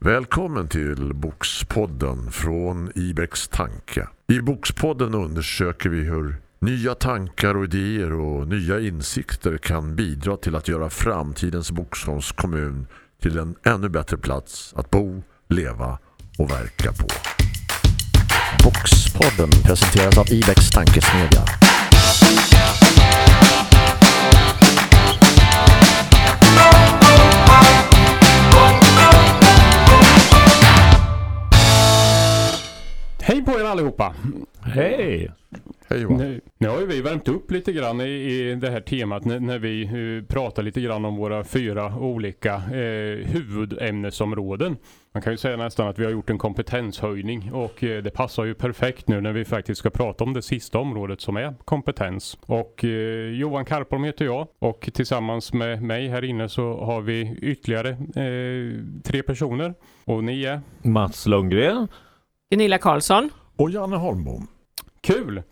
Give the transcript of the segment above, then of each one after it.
Välkommen till Bokspodden från Ibex Tanke. I Bokspodden undersöker vi hur nya tankar och idéer och nya insikter kan bidra till att göra framtidens Boksholms kommun till en ännu bättre plats att bo, leva och verka på. Bokspodden presenteras av Ibex Tankesmedja. Allihopa! Hej! Hej Johan. Nu, nu har ju vi värmt upp lite grann i, i det här temat när, när vi uh, pratar lite grann om våra fyra olika uh, huvudämnesområden. Man kan ju säga nästan att vi har gjort en kompetenshöjning och uh, det passar ju perfekt nu när vi faktiskt ska prata om det sista området som är kompetens. Och Johan Karpholm heter jag och tillsammans med mig här inne så har vi ytterligare tre personer och ni är Mats Lundgren Gunilla Karlsson. Och Janne Holmbom. Kul!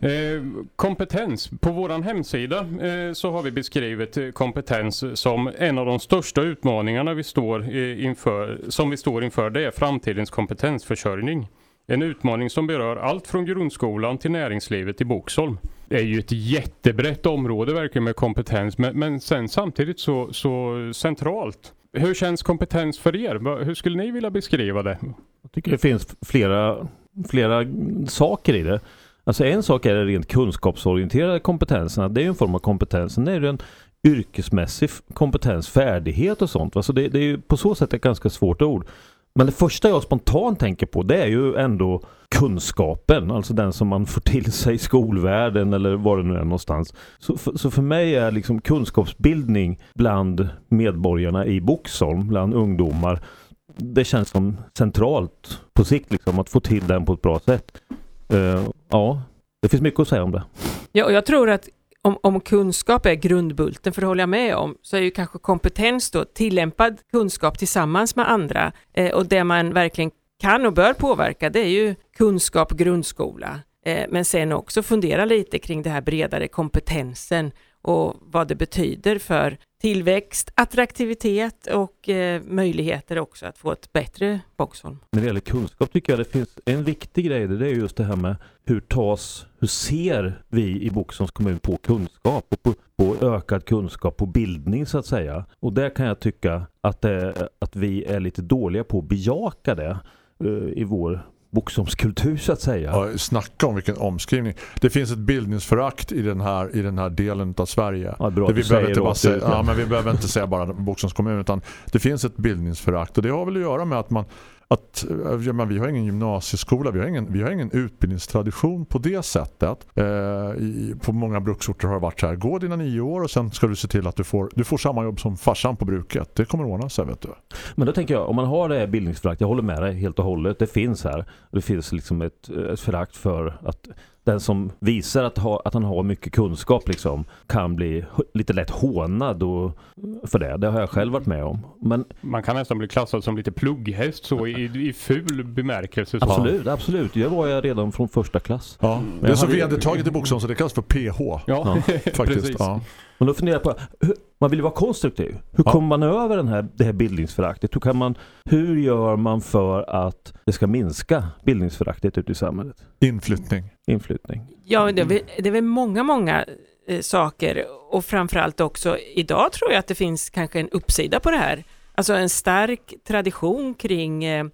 Eh, kompetens. På våran hemsida eh, så har vi beskrivit eh, kompetens som en av de största utmaningarna vi står eh, inför, som vi står inför. Det är framtidens kompetensförsörjning. En utmaning som berör allt från grundskolan till näringslivet i Boxholm. Det är ju ett jättebrett område verkligen med kompetens men, men sen samtidigt så, så centralt. Hur känns kompetens för er? Hur skulle ni vilja beskriva det? Jag tycker det finns flera, flera saker i det. Alltså en sak är den rent kunskapsorienterade kompetensen, Det är en form av kompetens. Sen är det en yrkesmässig kompetens, färdighet och sånt. Alltså det, det är ju på så sätt ett ganska svårt ord. Men det första jag spontant tänker på det är ju ändå kunskapen, alltså den som man får till sig i skolvärlden eller var det nu är någonstans. Så för, så för mig är liksom kunskapsbildning bland medborgarna i Boxholm, bland ungdomar, det känns som centralt på sikt liksom att få till den på ett bra sätt. Uh, ja, det finns mycket att säga om det. Ja, och jag tror att om, om, kunskap är grundbulten, för det håller jag med om, så är ju kanske kompetens då tillämpad kunskap tillsammans med andra. Eh, och det man verkligen kan och bör påverka, det är ju kunskap grundskola. Eh, men sen också fundera lite kring det här bredare kompetensen och vad det betyder för tillväxt, attraktivitet och eh, möjligheter också att få ett bättre Boxholm. När det gäller kunskap tycker jag det finns en viktig grej, det är just det här med hur tas, hur ser vi i Boxholms kommun på kunskap och på, på, ökad kunskap på bildning så att säga. Och där kan jag tycka att, det, att vi är lite dåliga på att bejaka det eh, i vår Boxholmskultur så att säga. Ja, snacka om vilken omskrivning. Det finns ett bildningsförakt i den här, i den här delen av Sverige. Ja, bra det vi, behöver inte bara säga, ja, men vi behöver inte säga bara Boxholms kommun utan det finns ett bildningsförakt och det har väl att göra med att man att eh, ja, men vi har ingen gymnasieskola, vi har ingen, vi har ingen utbildningstradition på det sättet. Eh, i, på många bruksorter har det varit så här, gå dina nio år och sen ska du se till att du får, du får samma jobb som farsan på bruket. Det kommer ordna sig, vet du. Men då tänker jag, om man har det här bildningsförakt, jag håller med dig helt och hållet, det finns här. Det finns liksom ett, ett förakt för att den som visar att, ha, att han har mycket kunskap liksom, kan bli lite lätt hånad och, för det. Det har jag själv varit med om. Men, Man kan nästan bli klassad som lite plugghäst så i, i ful bemärkelse. Så. Absolut, absolut. Det var jag redan från första klass. Ja. Det är så vedertaget i boxen så det kallas för PH. Ja, ja faktiskt. Ja. Men då funderar jag på, hur, man vill ju vara konstruktiv. Hur ja. kommer man över den här, det här bildningsföraktet? Hur, kan man, hur gör man för att det ska minska bildningsföraktet ute i samhället? Inflyttning. Inflyttning. Ja, det är väl, det är väl många, många eh, saker och framförallt också idag tror jag att det finns kanske en uppsida på det här. Alltså en stark tradition kring eh,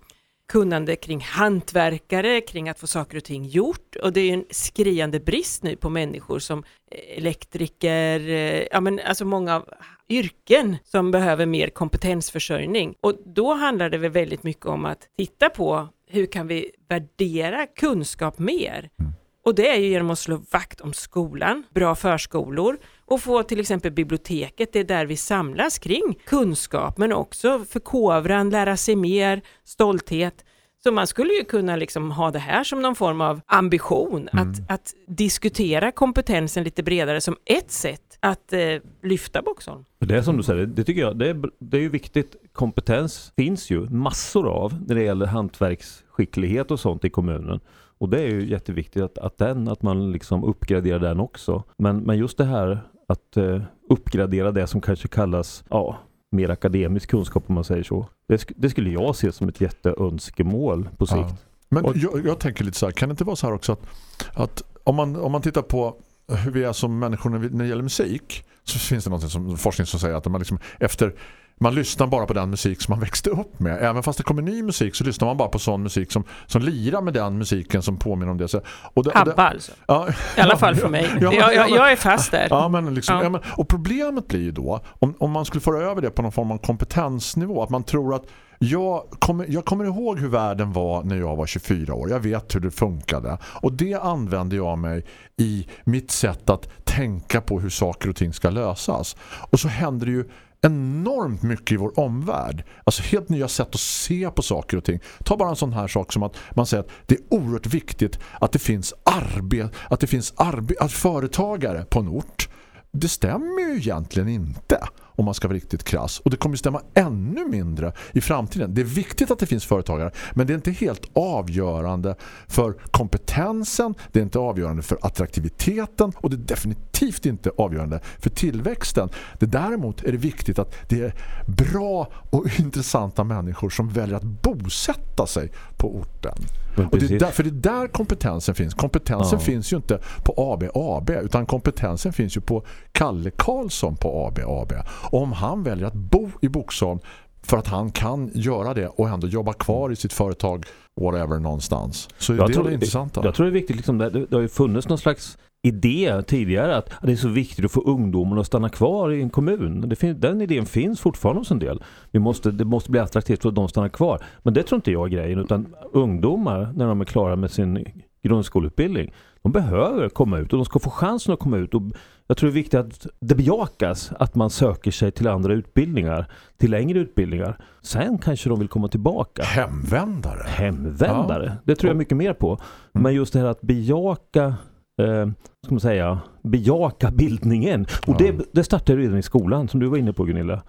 kunnande kring hantverkare, kring att få saker och ting gjort. Och det är en skriande brist nu på människor som eh, elektriker, eh, ja men alltså många yrken som behöver mer kompetensförsörjning. Och då handlar det väl väldigt mycket om att titta på hur kan vi värdera kunskap mer? Mm. Och det är ju genom att slå vakt om skolan, bra förskolor och få till exempel biblioteket, det är där vi samlas kring kunskap men också förkovran, lära sig mer, stolthet. Så man skulle ju kunna liksom ha det här som någon form av ambition, mm. att, att diskutera kompetensen lite bredare som ett sätt att eh, lyfta Boxholm. Det är som du säger, det tycker jag, det är, det är ju viktigt. Kompetens finns ju massor av när det gäller hantverksskicklighet och sånt i kommunen. Och det är ju jätteviktigt att, att, den, att man liksom uppgraderar den också. Men, men just det här att eh, uppgradera det som kanske kallas ja, mer akademisk kunskap om man säger så. Det, sk- det skulle jag se som ett jätteönskemål på sikt. Ja. Men Och- jag, jag tänker lite så här, kan det inte vara så här också att, att om, man, om man tittar på hur vi är som människor när, vi, när det gäller musik så finns det något som forskning som säger att man liksom efter man lyssnar bara på den musik som man växte upp med. Även fast det kommer ny musik så lyssnar man bara på sån musik som, som lirar med den musiken som påminner om det. Så, och det, Habba alltså. ja, I alla fall för mig. Ja, jag, ja, jag, jag är fast där. Ja, men liksom, ja. men, och problemet blir ju då om, om man skulle föra över det på någon form av kompetensnivå att man tror att jag kommer, jag kommer ihåg hur världen var när jag var 24 år. Jag vet hur det funkade. Och det använde jag mig i mitt sätt att tänka på hur saker och ting ska lösas. Och så händer det ju enormt mycket i vår omvärld. Alltså helt nya sätt att se på saker och ting. Ta bara en sån här sak som att man säger att det är oerhört viktigt att det finns arbete, att det finns arbe att företagare på en ort. Det stämmer ju egentligen inte om man ska vara riktigt krass. Och det kommer ju stämma ännu mindre i framtiden. Det är viktigt att det finns företagare men det är inte helt avgörande för kompetensen, det är inte avgörande för attraktiviteten och det är definitivt inte avgörande för tillväxten. Det däremot är det viktigt att det är bra och intressanta människor som väljer att bosätta sig på orten. Och det är där, för det är där kompetensen finns. Kompetensen Ja. finns ju inte på AB AB utan kompetensen finns ju på Kalle Karlsson på AB AB. Om han väljer att bo i Boxholm för att han kan göra det och ändå jobba kvar i sitt företag whatever någonstans. Så är Jag det tror- det intressanta. Jag tror det är viktigt, liksom, det, det har ju funnits någon slags idé tidigare att det är så viktigt att få ungdomarna att stanna kvar i en kommun. Den idén finns fortfarande hos en del. Vi måste, det måste bli attraktivt för att de stannar kvar. Men det tror inte jag är grejen utan ungdomar när de är klara med sin grundskoleutbildning de behöver komma ut och de ska få chansen att komma ut. Och jag tror det är viktigt att det bejakas att man söker sig till andra utbildningar, till längre utbildningar. Sen kanske de vill komma tillbaka Hemvändare. hemvändare. Det tror jag mycket mer på. Men just det här att bejaka eh, ska man säga, bejaka bildningen. Och Ja. det, det startar redan i skolan som du var inne på Gunilla.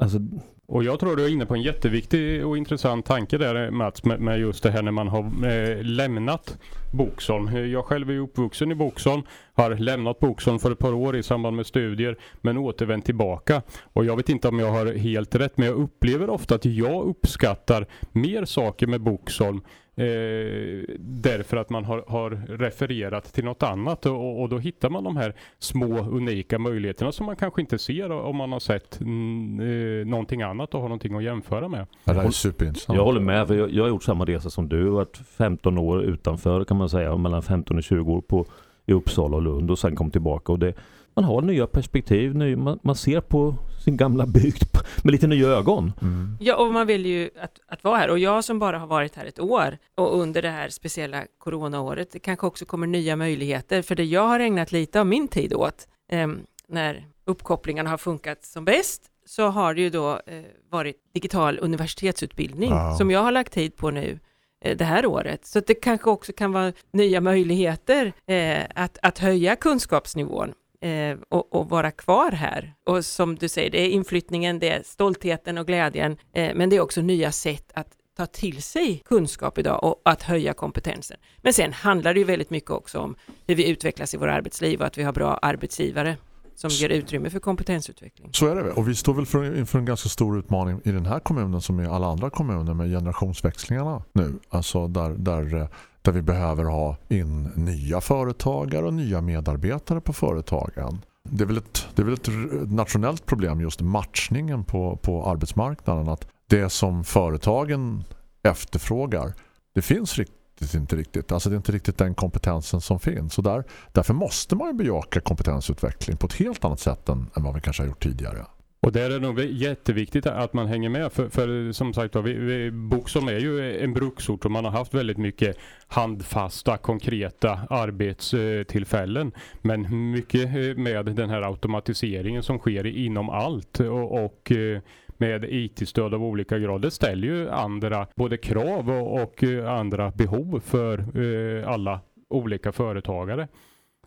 Alltså, Och jag tror du är inne på en jätteviktig och intressant tanke där Mats med, med just det här när man har eh, lämnat Boxholm. Jag själv är uppvuxen i Boxholm, har lämnat Boxholm för ett par år i samband med studier men återvänt tillbaka. Och jag vet inte om jag har helt rätt men jag upplever ofta att jag uppskattar mer saker med Boxholm Eh, därför att man har, har refererat till något annat och, och då hittar man de här små unika möjligheterna som man kanske inte ser om man har sett mm, eh, någonting annat och har någonting att jämföra med. Ja, det är superintressant. jag håller med, för jag, jag har gjort samma resa som du. Varit 15 år utanför kan man säga, mellan 15 och 20 år på, i Uppsala och Lund och sen kom tillbaka. Och det, man har nya perspektiv, ny, man, man ser på sin gamla bygd med lite nya ögon. Mm. Ja, och man vill ju att, att vara här. Och jag som bara har varit här ett år och under det här speciella coronaåret, det kanske också kommer nya möjligheter. För det jag har ägnat lite av min tid åt, eh, när uppkopplingarna har funkat som bäst, så har det ju då eh, varit digital universitetsutbildning Wow. som jag har lagt tid på nu eh, det här året. Så att det kanske också kan vara nya möjligheter eh, att, att höja kunskapsnivån eh, och, och vara kvar här. Och som du säger, det är inflyttningen, det är stoltheten och glädjen, eh, men det är också nya sätt att ta till sig kunskap idag och att höja kompetensen. Men sen handlar det ju väldigt mycket också om hur vi utvecklas i våra arbetsliv och att vi har bra arbetsgivare som ger utrymme för kompetensutveckling. Så är det väl. Och vi står väl för, inför en ganska stor utmaning i den här kommunen som i alla andra kommuner med generationsväxlingarna nu. Alltså där, där, eh, där vi behöver ha in nya företagare och nya medarbetare på företagen. Det är väl ett, det är väl ett nationellt problem just matchningen på, på arbetsmarknaden. Att det som företagen efterfrågar, det finns riktigt inte riktigt. Alltså det är inte riktigt den kompetensen som finns. Där, därför måste man ju bejaka kompetensutveckling på ett helt annat sätt än, än vad vi kanske har gjort tidigare. Och där är det nog jätteviktigt att man hänger med för, för som sagt var, vi, vi, Boxholm är ju en bruksort och man har haft väldigt mycket handfasta, konkreta arbetstillfällen. Men mycket eh, med den här automatiseringen som sker inom allt och, och eh, med IT-stöd av olika grad. Det ställer ju andra både krav och, och eh, andra behov för eh, alla olika företagare.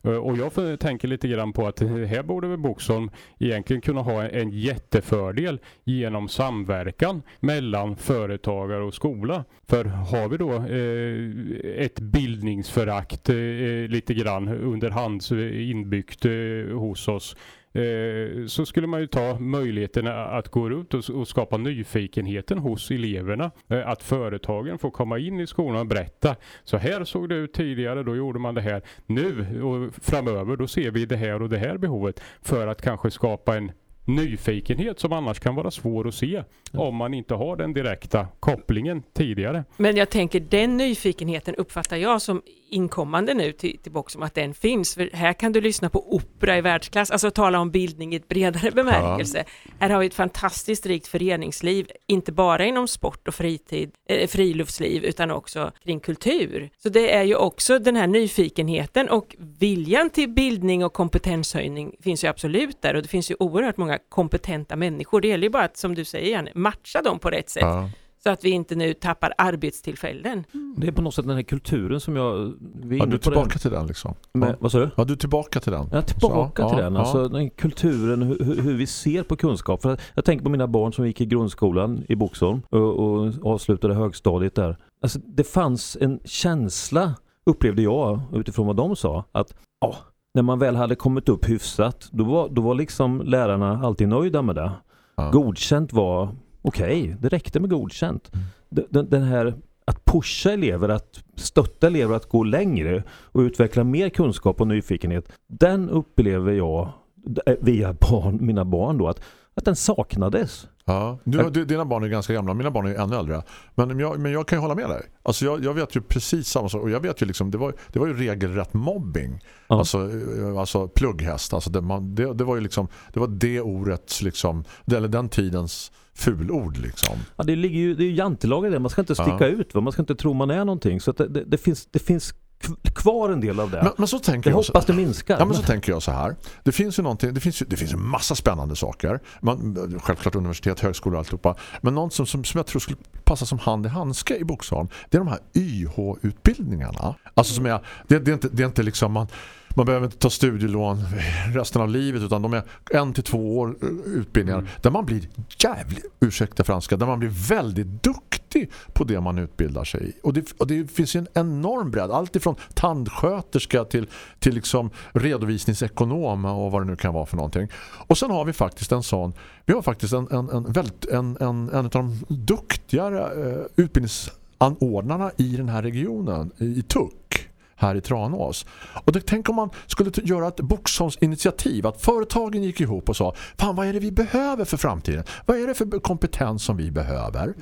Eh, och jag tänker lite grann på att här borde väl Boxholm egentligen kunna ha en jättefördel genom samverkan mellan företagare och skola. För har vi då eh, ett bildningsförakt eh, lite grann underhands inbyggt eh, hos oss eh, så skulle man ju ta möjligheten att gå ut och, och skapa nyfikenheten hos eleverna. Eh, att företagen får komma in i skolan och berätta. Så här såg det ut tidigare, då gjorde man det här. Nu och framöver, då ser vi det här och det här behovet. För att kanske skapa en nyfikenhet som annars kan vara svår att se om man inte har den direkta kopplingen tidigare. Men jag tänker den nyfikenheten uppfattar jag som inkommande nu till, till Boxholm att den finns. För här kan du lyssna på opera i världsklass, alltså tala om bildning i ett bredare bemärkelse. Ja. Här har vi ett fantastiskt rikt föreningsliv, inte bara inom sport och fritid, eh, friluftsliv utan också kring kultur. Så det är ju också den här nyfikenheten och viljan till bildning och kompetenshöjning finns ju absolut där och det finns ju oerhört många kompetenta människor. Det gäller ju bara att, som du säger Janne, matcha dem på rätt sätt. Ja så att vi inte nu tappar arbetstillfällen. Mm. Det är på något sätt den här kulturen som jag... Vi ja, du är tillbaka den. till den liksom. Men, ja. Vad sa du? Ja, du är tillbaka till den. Ja, tillbaka så, till ja, den. Alltså den kulturen, hur, hur, vi ser på kunskap. För jag tänker på mina barn som gick i grundskolan i Boxholm och, och avslutade högstadiet där. Alltså det fanns en känsla, upplevde jag utifrån vad de sa, att ja, när man väl hade kommit upp hyfsat, då var, då var liksom lärarna alltid nöjda med det. Ja. Godkänt var okej, okay, det räckte med godkänt. Mm. Den, den, här att pusha elever, att stötta elever att gå längre och utveckla mer kunskap och nyfikenhet. Den upplever jag eh, via barn, mina barn då, att, att den saknades. Ja, du, du, dina barn är ganska gamla, mina barn är ännu äldre. Men jag, men jag kan ju hålla med dig. Alltså jag, jag vet ju precis samma sak. Och jag vet ju liksom, det var, det var ju regelrätt mobbing. Ja. Alltså, eh, alltså plugghäst. Alltså det, man, det, det var ju liksom, det var det ordets liksom, eller den tidens fulord liksom. Ja, det ligger ju, det är ju jantelag i det. Man ska inte sticka ja. ut, va? man ska inte tro man är någonting. Så det, det, det, finns, det finns kvar en del av det. Men, men så tänker jag, jag hoppas det minskar. Ja, men så tänker jag så här. Det finns ju någonting, det finns ju, det finns en massa spännande saker. Man, självklart universitet, högskolor och alltihopa. Men något som, som, som jag tror skulle passa som hand i handske i Boxholm, det är de här YH-utbildningarna. Alltså som är, det, det, är inte, det är inte liksom man man behöver inte ta studielån resten av livet utan de är en till två år eh, utbildningar mm. där man blir jävligt, ursäkta franska, där man blir väldigt duktig på det man utbildar sig i. Och det, och det finns ju en enorm bredd, allt ifrån tandsköterska till, till liksom redovisningsekonom och vad det nu kan vara för någonting. Och sen har vi faktiskt en sån, vi har faktiskt en, en, en, väldigt, en, en, en av de duktigare eh, utbildningsanordnarna i den här regionen, i TUC här i Tranås. Och det, tänk om man skulle göra ett Boxholms att företagen gick ihop och sa fan vad är det vi behöver för framtiden? Vad är det för kompetens som vi behöver?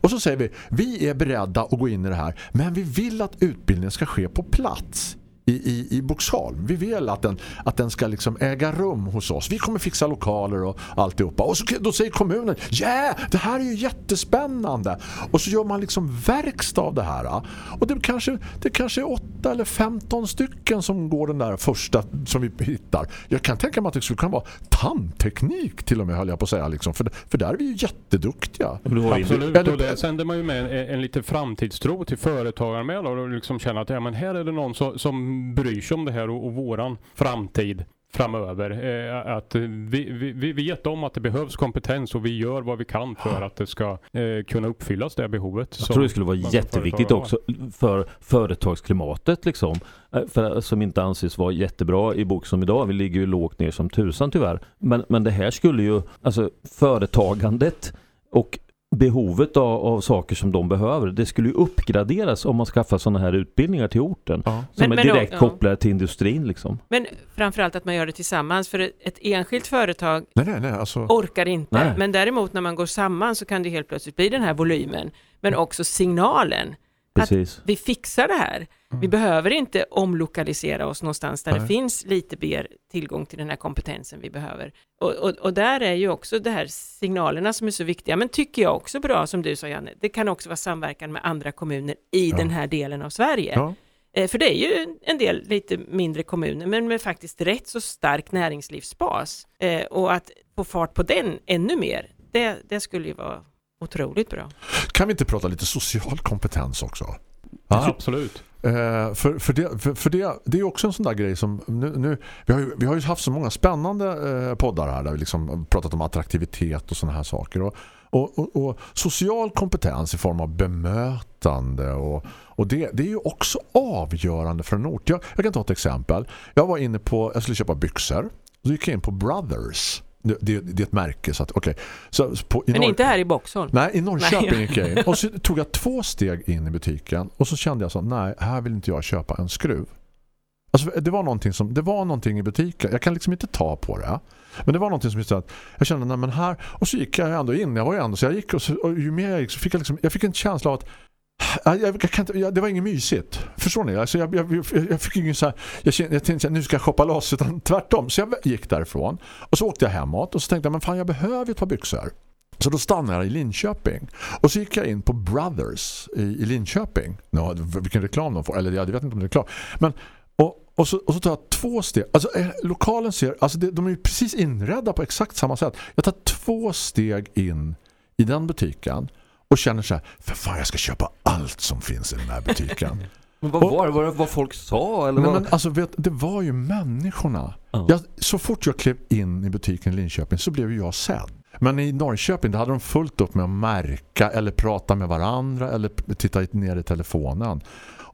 Och så säger vi, vi är beredda att gå in i det här men vi vill att utbildningen ska ske på plats i, i, i Boxholm. Vi vill att den, att den ska liksom äga rum hos oss. Vi kommer fixa lokaler och alltihopa. Och så, då säger kommunen, ja, yeah, det här är ju jättespännande. Och så gör man liksom verkstad av det här. Och det kanske, det kanske är åtta eller femton stycken som går den där första som vi hittar. Jag kan tänka mig att det skulle kunna vara tandteknik till och med höll jag på att säga. Liksom. För, för där är vi ju jätteduktiga. Absolut, eller, och det sänder man ju med en, en lite framtidstro till företagare med och liksom känna att ja, men här är det någon som, som bryr sig om det här och, och våran framtid framöver. Eh, att vi, vi, vi vet om att det behövs kompetens och vi gör vad vi kan för att det ska eh, kunna uppfyllas det behovet. Jag tror det skulle vara jätteviktigt också för företagsklimatet liksom. Eh, för, som inte anses vara jättebra i bok som idag. Vi ligger ju lågt ner som tusan tyvärr. Men, men det här skulle ju, alltså företagandet och behovet av, av, saker som de behöver. Det skulle ju uppgraderas om man skaffar sådana här utbildningar till orten. Ja. Som men, är direkt men, kopplade till industrin. Liksom. Men framförallt att man gör det tillsammans. För ett enskilt företag nej, nej, nej, alltså... orkar inte. Men däremot när man går samman så kan det helt plötsligt bli den här volymen. Men också signalen. Precis. Att vi fixar det här. Mm. Vi behöver inte omlokalisera oss någonstans där Nej. det finns lite mer tillgång till den här kompetensen vi behöver. Och, och, och, där är ju också det här signalerna som är så viktiga, men tycker jag också bra som du sa Janne, det kan också vara samverkan med andra kommuner i ja. den här delen av Sverige. Ja. Eh, för det är ju en del lite mindre kommuner, men med faktiskt rätt så stark näringslivsbas. Eh, och att få fart på den ännu mer, det, det skulle ju vara otroligt bra. Kan vi inte prata lite social kompetens också? Ja, absolut. Eh, för, för, det, för, för det, det är också en sån där grej som nu, nu vi, har ju, vi har ju haft så många spännande eh, poddar här där vi liksom pratat om attraktivitet och såna här saker och, och, och, och, social kompetens i form av bemötande och, och det, det är ju också avgörande för en ort. Jag, jag kan ta ett exempel. Jag var inne på, jag skulle köpa byxor Så gick jag in på Brothers. Det, det, det är ett märke så att okej. Så på, Men inte här i Boxholm. Nej, i Norrköping gick jag in. Och så tog jag två steg in i butiken och så kände jag så nej, här vill inte jag köpa en skruv. Alltså det var någonting som det var någonting i butiken. Jag kan liksom inte ta på det. Men det var någonting som att jag kände nej men här och så gick jag ändå in. Jag var ju ändå så jag gick och, så, och ju mer jag gick så fick jag liksom jag fick en känsla av att jag, jag, kan inte, jag, det var inget mysigt. Förstår ni? Alltså jag, jag, jag, jag fick ingen så här, jag, jag tänkte att nu ska jag shoppa loss utan tvärtom. Så jag gick därifrån och så åkte jag hemåt och så tänkte jag men fan jag behöver ett par byxor. Så då stannade jag i Linköping. Och så gick jag in på Brothers i, i Linköping. Nå, vilken reklam de får. Eller jag vet inte om det är reklam. Men, och, och, så, och så tar jag två steg. Alltså eh, lokalen ser, alltså det, de är ju precis inredda på exakt samma sätt. Jag tar två steg in i den butiken och känner så här, för fan jag ska köpa allt som finns i den här butiken. Men vad var det? Var det vad folk sa? Eller Nej, vad? men alltså vet, det var ju människorna. Ja. Jag, så fort jag klev in i butiken i Linköping så blev jag sedd. Men i Norrköping hade de fullt upp med att märka eller prata med varandra eller titta ner i telefonen.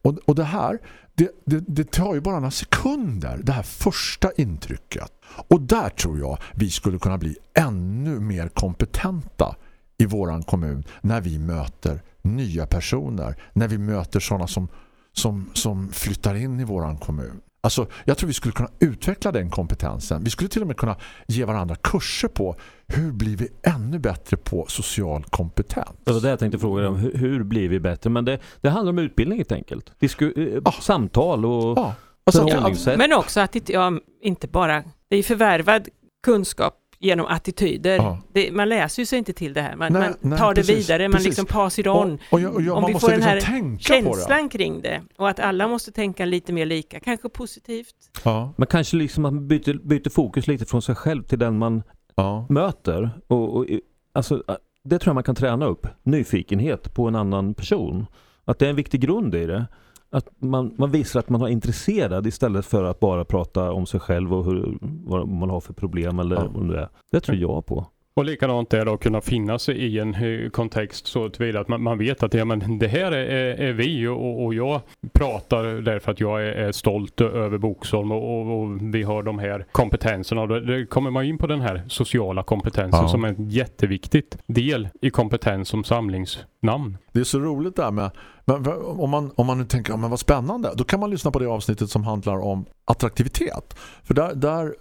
Och, och det här, det, det, det tar ju bara några sekunder, det här första intrycket. Och där tror jag vi skulle kunna bli ännu mer kompetenta i våran kommun när vi möter nya personer, när vi möter sådana som, som, som flyttar in i våran kommun. Alltså, jag tror vi skulle kunna utveckla den kompetensen. Vi skulle till och med kunna ge varandra kurser på hur blir vi ännu bättre på social kompetens. Det var det jag tänkte fråga dig om. Hur, blir vi bättre? Men det, det handlar om utbildning helt enkelt. Disku, eh, Ah. Samtal och Ja, alltså att, förhållningssätt. Men också att ja, inte bara, det är förvärvad kunskap genom attityder. Ja. Det, man läser ju sig inte till det här. Man, Nej, man nej, tar det precis, vidare, man precis. liksom pass it och, on. och, jag, och jag, Om man vi måste får den liksom här tänka på det. Känslan kring det och att alla måste tänka lite mer lika, kanske positivt. Ja, Men kanske liksom att man byter, byter fokus lite från sig själv till den man ja. möter. Och, och, alltså, det tror jag man kan träna upp. Nyfikenhet på en annan person. Att det är en viktig grund i det. Att man, man visar att man är intresserad istället för att bara prata om sig själv och hur, vad man har för problem eller Ja. vad det är. Det tror jag på. Och likadant är det att kunna finnas i en eh, kontext så tillvida att man, man vet att ja, men det här är, är, vi och, och jag pratar därför att jag är, är stolt över Boxholm och, och, och vi har de här kompetenserna. Och då, då kommer man in på den här sociala kompetensen Ja. som är en jätteviktigt del i kompetens som samlingsnamn. Det är så roligt där med men om man, om man nu tänker, ja, men vad spännande, då kan man lyssna på det avsnittet som handlar om attraktivitet. För där, där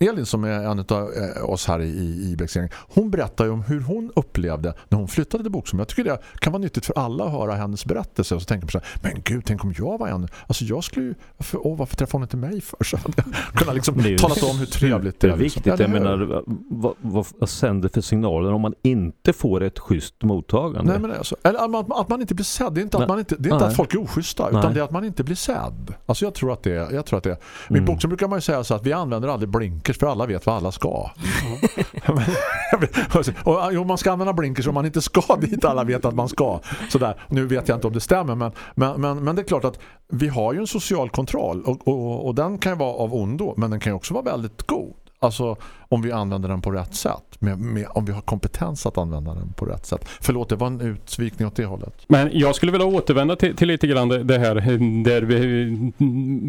eh, Elin som är en av oss här i, i Ibexgänget, hon berättar ju om hur hon upplevde när hon flyttade till Boxholm. Jag tycker det kan vara nyttigt för alla att höra hennes berättelse och så tänker man så här, men gud, tänk om jag var en, alltså jag skulle ju, varför, åh, varför träffade hon inte mig för? Så hade jag kunnat liksom det är ju talat om hur trevligt det är. viktigt. liksom. Jag Eller hur? menar, vad, vad, vad sänder för signaler om man inte får ett schysst mottagande? Nej, men alltså, eller att man, att man inte blir sedd. Det är inte, att, man inte, det är inte Nej. att folk är oschyssta, utan det är att man inte blir sedd. Alltså jag tror att det är, jag tror att det är. I Mm. boxen brukar man ju säga så att vi använder aldrig blinkers för alla vet vad alla ska. och, och man ska använda blinkers om man inte ska dit alla vet att man ska. Sådär. Nu vet jag inte om det stämmer men, men, men, men det är klart att vi har ju en social kontroll och, och, och den kan ju vara av ondo men den kan ju också vara väldigt god. Alltså om vi använder den på rätt sätt. Med, med, om vi har kompetens att använda den på rätt sätt. Förlåt, det var en utsvikning åt det hållet. Men jag skulle vilja återvända till, till lite grann det, här där vi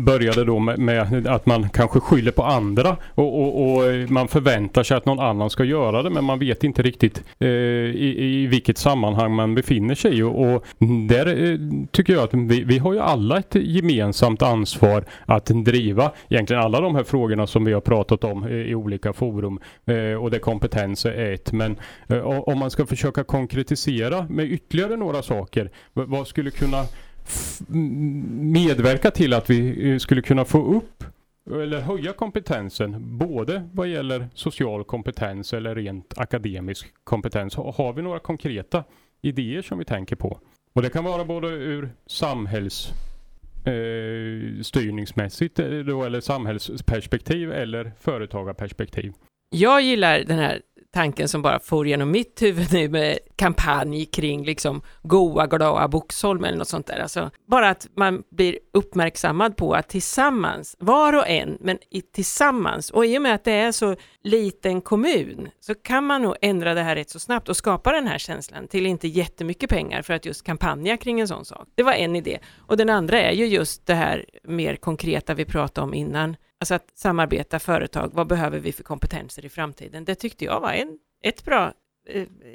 började då med, med att man kanske skyller på andra och, och, och man förväntar sig att någon annan ska göra det men man vet inte riktigt eh, i, i vilket sammanhang man befinner sig i. och, och där eh, tycker jag att vi, vi har ju alla ett gemensamt ansvar att driva egentligen alla de här frågorna som vi har pratat om eh, i olika forum eh, och där kompetens är ett men Eh, Om man ska försöka konkretisera med ytterligare några saker, vad skulle kunna medverka till att vi eh, skulle kunna få upp eller höja kompetensen både vad gäller social kompetens eller rent akademisk kompetens. Har vi några konkreta idéer som vi tänker på? Och det kan vara både ur samhälls eh, styrningsmässigt eh, då, eller samhällsperspektiv eller företagarperspektiv. Jag gillar den här tanken som bara for genom mitt huvud nu med kampanj kring liksom goa, glada Boxholm eller något sånt där. Alltså, bara att man blir uppmärksammad på att tillsammans, var och en, men i, tillsammans, och i och med att det är så liten kommun, så kan man nog ändra det här rätt så snabbt och skapa den här känslan till inte jättemycket pengar för att just kampanja kring en sån sak. Det var en idé. Och den andra är ju just det här mer konkreta vi pratade om innan, Alltså att samarbeta företag, vad behöver vi för kompetenser i framtiden? Det tyckte jag var en, ett bra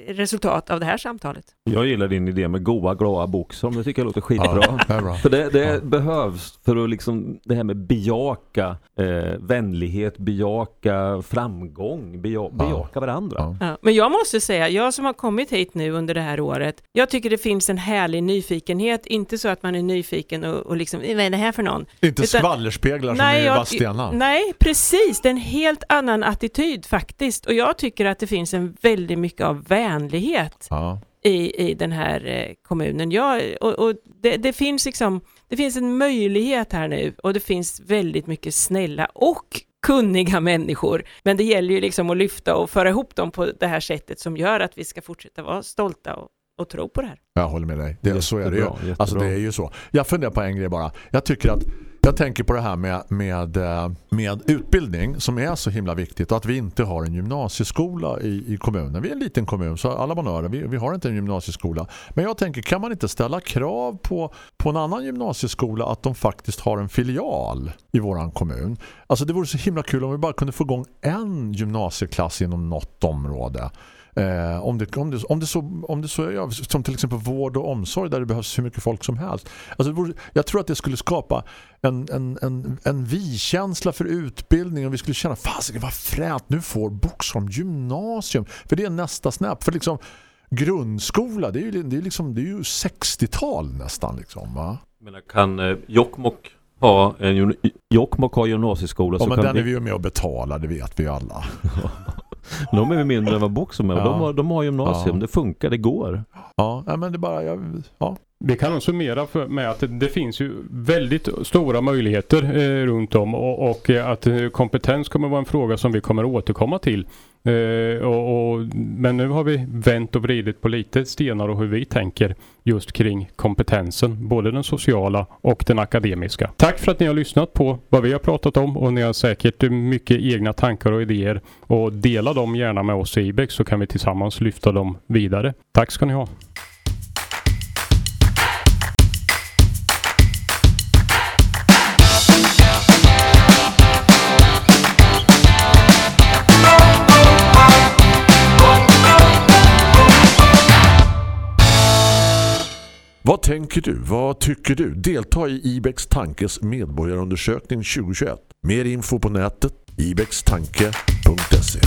resultat av det här samtalet. Jag gillar din idé med goa, glada boksom. Det tycker jag låter skitbra. Ja, det är bra. För det, det Ja. behövs för att liksom det här med bejaka eh, vänlighet, bejaka framgång, beja, bejaka varandra. Ja. Ja, men jag måste säga, jag som har kommit hit nu under det här året, jag tycker det finns en härlig nyfikenhet, inte så att man är nyfiken och, och liksom, vad är det här för någon? Inte Utan- skvallerspeglar som Nej, i jag- Vadstena. Nej, precis, det är en helt annan attityd faktiskt, och jag tycker att det finns en väldigt mycket av vänlighet Ja. i, i den här eh, kommunen. Jag, och, och det, det finns liksom, det finns en möjlighet här nu och det finns väldigt mycket snälla och kunniga människor. Men det gäller ju liksom att lyfta och föra ihop dem på det här sättet som gör att vi ska fortsätta vara stolta och, och tro på det här. Jag håller med dig. Det, så är det ju. Alltså det är ju så. Jag funderar på en grej bara. Jag tycker att jag tänker på det här med, med, eh, med utbildning som är så himla viktigt och att vi inte har en gymnasieskola i, i kommunen. Vi är en liten kommun så alla manörer, vi, vi har inte en gymnasieskola. Men jag tänker, kan man inte ställa krav på, på en annan gymnasieskola att de faktiskt har en filial i våran kommun? Alltså det vore så himla kul om vi bara kunde få igång en gymnasieklass inom något område. Eh, om, det, om, det, om, det så, om det så ja, som till exempel vård och omsorg där det behövs hur mycket folk som helst. Alltså jag tror att det skulle skapa en, en, en, en vi-känsla för utbildning och vi skulle känna, fasiken vad fränt, nu får Boxholm gymnasium. För det är nästa snäpp. För liksom grundskola, det är ju, det är liksom, det är ju 60-tal nästan liksom va? Men kan eh, Jokkmokk ha en Jokkmokk har gymnasieskola Ja, så men kan den vi, är vi ju med och betala, det vet vi ju alla. de är mindre än vad Boxholm är. Ja. De, har, de har gymnasium, Ja. det funkar, det går. Ja, men det bara, jag, ja. Vi kan nog summera för, med att det, finns ju väldigt stora möjligheter eh, runt om och, och eh, att eh, kompetens kommer vara en fråga som vi kommer återkomma till. Eh, och, och, men nu har vi vänt och vridit på lite stenar och hur vi tänker just kring kompetensen, både den sociala och den akademiska. Tack för att ni har lyssnat på vad vi har pratat om och ni har säkert mycket egna tankar och idéer och dela dem gärna med oss i Ibex så kan vi tillsammans lyfta dem vidare. Tack ska ni ha! Tänker du? Vad tycker du? Delta i Ibex Tankes medborgarundersökning 2021. Mer info på nätet ibextanke.se